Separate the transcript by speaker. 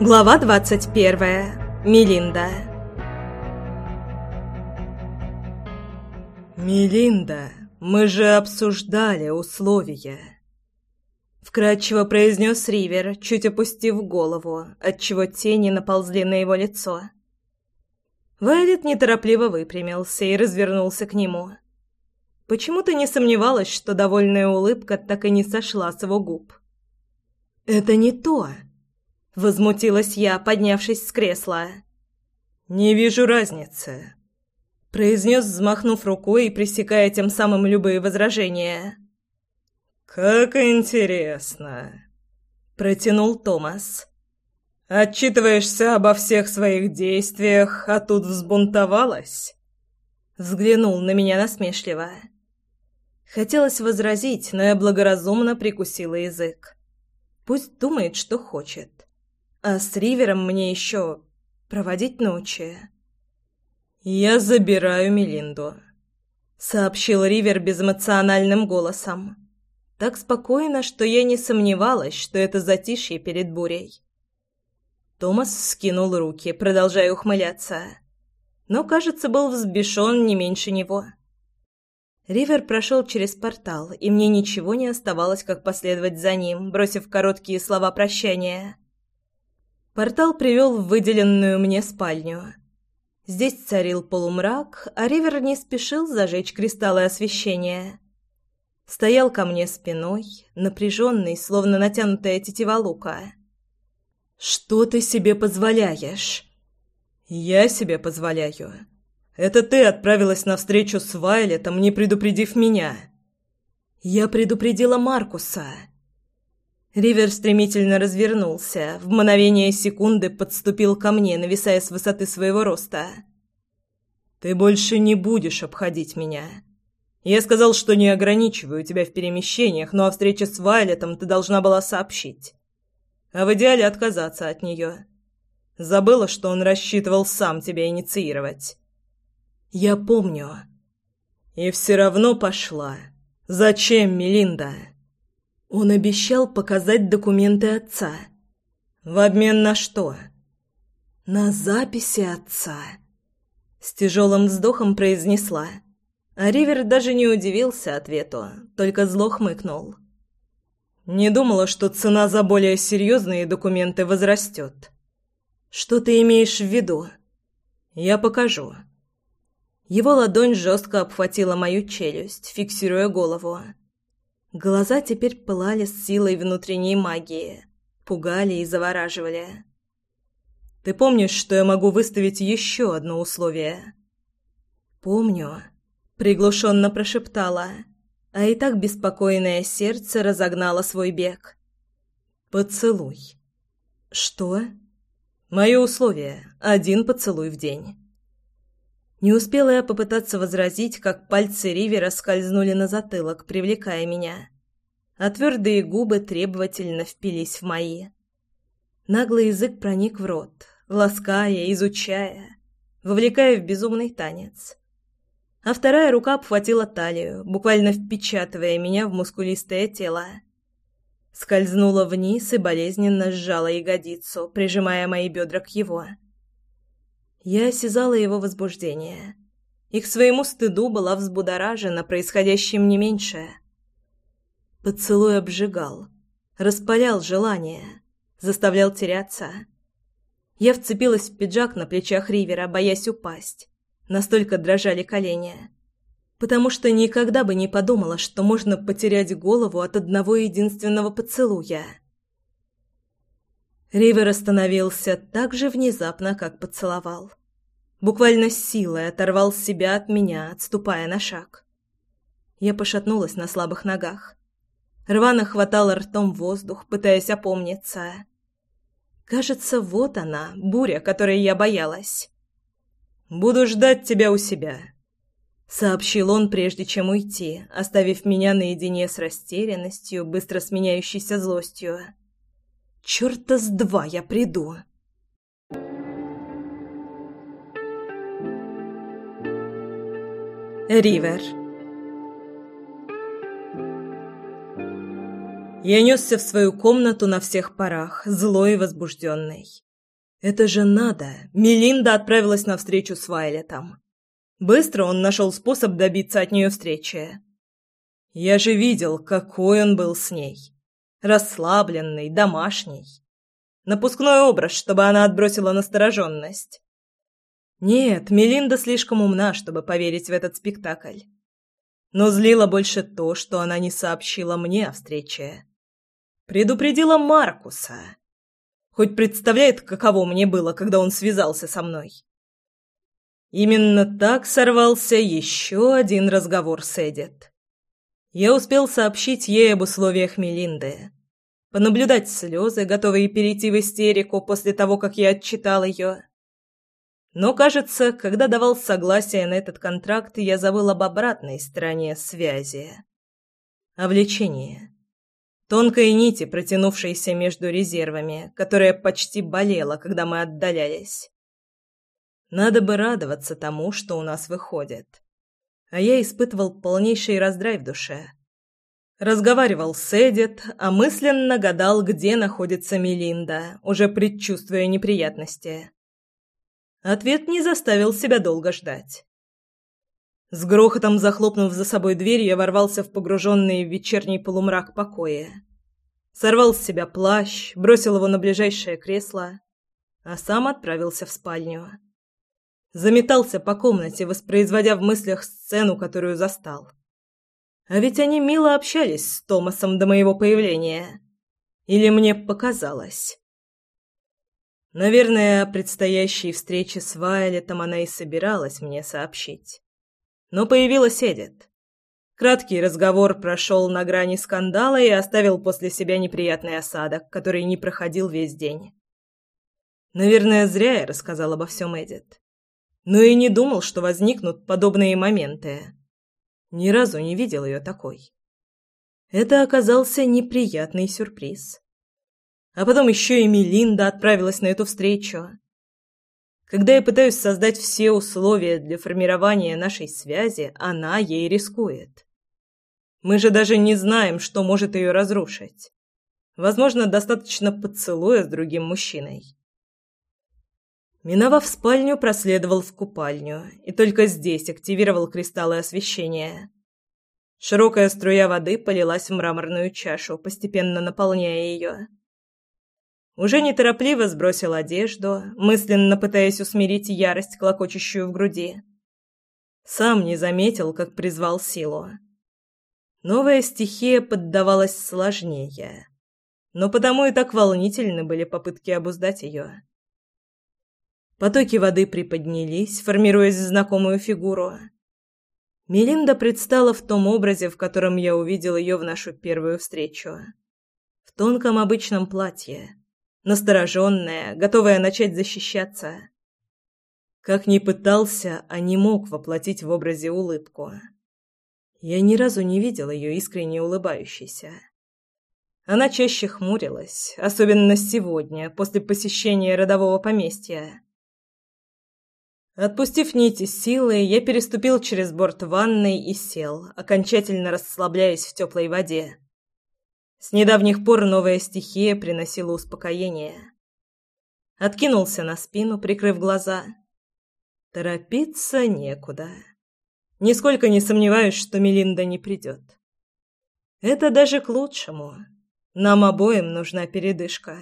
Speaker 1: Глава двадцать первая. Мелинда.
Speaker 2: «Мелинда, мы же обсуждали условия», — вкратчиво произнес Ривер, чуть опустив голову, отчего тени наползли на его лицо. Вайлет неторопливо выпрямился и развернулся к нему. Почему-то не сомневалась, что довольная улыбка так и не сошла с его губ. «Это не то!» Возмутилась я, поднявшись с кресла. «Не вижу разницы», — произнес, взмахнув рукой и пресекая тем самым любые возражения. «Как интересно», — протянул Томас. «Отчитываешься обо всех своих действиях, а тут взбунтовалась?» Взглянул на меня насмешливо. Хотелось возразить, но я благоразумно прикусила язык. Пусть думает, что хочет. А с Ривером мне еще проводить ночи. «Я забираю Мелинду», — сообщил Ривер безэмоциональным голосом. Так спокойно, что я не сомневалась, что это затишье перед бурей. Томас скинул руки, продолжая ухмыляться. Но, кажется, был взбешен не меньше него. Ривер прошел через портал, и мне ничего не оставалось, как последовать за ним, бросив короткие слова прощания. Портал привел в выделенную мне спальню. Здесь царил полумрак, а Ривер не спешил зажечь кристаллы освещения. Стоял ко мне спиной, напряженный, словно натянутая тетива лука. «Что ты себе позволяешь?» «Я себе позволяю. Это ты отправилась на встречу с Вайлетом, не предупредив меня». «Я предупредила Маркуса». Ривер стремительно развернулся, в мгновение секунды подступил ко мне, нависая с высоты своего роста. «Ты больше не будешь обходить меня. Я сказал, что не ограничиваю тебя в перемещениях, но о встрече с Вайлетом ты должна была сообщить. А в идеале отказаться от нее. Забыла, что он рассчитывал сам тебя инициировать». «Я помню». «И все равно пошла. Зачем, Мелинда?» Он обещал показать документы отца. В обмен на что? На записи отца. С тяжелым вздохом произнесла. А Ривер даже не удивился ответу, только зло хмыкнул. Не думала, что цена за более серьезные документы возрастет. Что ты имеешь в виду? Я покажу. Его ладонь жестко обхватила мою челюсть, фиксируя голову. Глаза теперь пылали с силой внутренней магии, пугали и завораживали. «Ты помнишь, что я могу выставить еще одно условие?» «Помню», — приглушенно прошептала, а и так беспокойное сердце разогнало свой бег. «Поцелуй». «Что?» «Мое условие — один поцелуй в день». Не успела я попытаться возразить, как пальцы Ривера скользнули на затылок, привлекая меня. А твердые губы требовательно впились в мои. Наглый язык проник в рот, лаская, изучая, вовлекая в безумный танец. А вторая рука обхватила талию, буквально впечатывая меня в мускулистое тело. Скользнула вниз и болезненно сжала ягодицу, прижимая мои бедра к его. — я осязала его возбуждение. И к своему стыду была взбудоражена происходящим не меньше. Поцелуй обжигал, распалял желание, заставлял теряться. Я вцепилась в пиджак на плечах Ривера, боясь упасть. Настолько дрожали колени. Потому что никогда бы не подумала, что можно потерять голову от одного единственного поцелуя. Ривер остановился так же внезапно, как поцеловал. Буквально силой оторвал себя от меня, отступая на шаг. Я пошатнулась на слабых ногах. Рвано хватала ртом воздух, пытаясь опомниться. Кажется, вот она, буря, которой я боялась. «Буду ждать тебя у себя», — сообщил он, прежде чем уйти, оставив меня наедине с растерянностью, быстро сменяющейся злостью. Чёрта с два я приду. Ривер Я несся в свою комнату на всех парах, злой и возбужденный. Это же надо! Мелинда отправилась на встречу с Вайлетом. Быстро он нашел способ добиться от нее встречи. Я же видел, какой он был с ней. Расслабленный, домашний. Напускной образ, чтобы она отбросила настороженность. Нет, Мелинда слишком умна, чтобы поверить в этот спектакль. Но злило больше то, что она не сообщила мне о встрече. Предупредила Маркуса. Хоть представляет, каково мне было, когда он связался со мной. Именно так сорвался еще один разговор с Эдит. Я успел сообщить ей об условиях Мелинды. Понаблюдать слезы, готовые перейти в истерику после того, как я отчитал ее. Но, кажется, когда давал согласие на этот контракт, я забыл об обратной стороне связи. О влечении. Тонкой нити, протянувшейся между резервами, которая почти болела, когда мы отдалялись. Надо бы радоваться тому, что у нас выходит. А я испытывал полнейший раздрай в душе. Разговаривал с Эдит, а мысленно гадал, где находится Мелинда, уже предчувствуя неприятности. Ответ не заставил себя долго ждать. С грохотом захлопнув за собой дверь, я ворвался в погруженный в вечерний полумрак покоя. Сорвал с себя плащ, бросил его на ближайшее кресло, а сам отправился в спальню. Заметался по комнате, воспроизводя в мыслях сцену, которую застал. А ведь они мило общались с Томасом до моего появления. Или мне показалось? Наверное, о предстоящей встрече с Вайлетом она и собиралась мне сообщить. Но появилась Эдит. Краткий разговор прошел на грани скандала и оставил после себя неприятный осадок, который не проходил весь день. Наверное, зря я рассказал обо всем Эдит. Но и не думал, что возникнут подобные моменты. Ни разу не видел ее такой. Это оказался неприятный сюрприз. А потом еще и Мелинда отправилась на эту встречу. Когда я пытаюсь создать все условия для формирования нашей связи, она ей рискует. Мы же даже не знаем, что может ее разрушить. Возможно, достаточно поцелуя с другим мужчиной. Миновав спальню, проследовал в купальню и только здесь активировал кристаллы освещения. Широкая струя воды полилась в мраморную чашу, постепенно наполняя ее. Уже неторопливо сбросил одежду, мысленно пытаясь усмирить ярость, клокочущую в груди. Сам не заметил, как призвал силу. Новая стихия поддавалась сложнее, но потому и так волнительны были попытки обуздать ее. Потоки воды приподнялись, формируясь в знакомую фигуру. Мелинда предстала в том образе, в котором я увидел ее в нашу первую встречу. В тонком обычном платье, настороженная, готовая начать защищаться. Как ни пытался, а не мог воплотить в образе улыбку. Я ни разу не видел ее искренне улыбающейся. Она чаще хмурилась, особенно сегодня, после посещения родового поместья. Отпустив нити силы, я переступил через борт ванной и сел, окончательно расслабляясь в теплой воде. С недавних пор новая стихия приносила успокоение. Откинулся на спину, прикрыв глаза. Торопиться некуда. Нисколько не сомневаюсь, что Мелинда не придет. Это даже к лучшему. Нам обоим нужна передышка.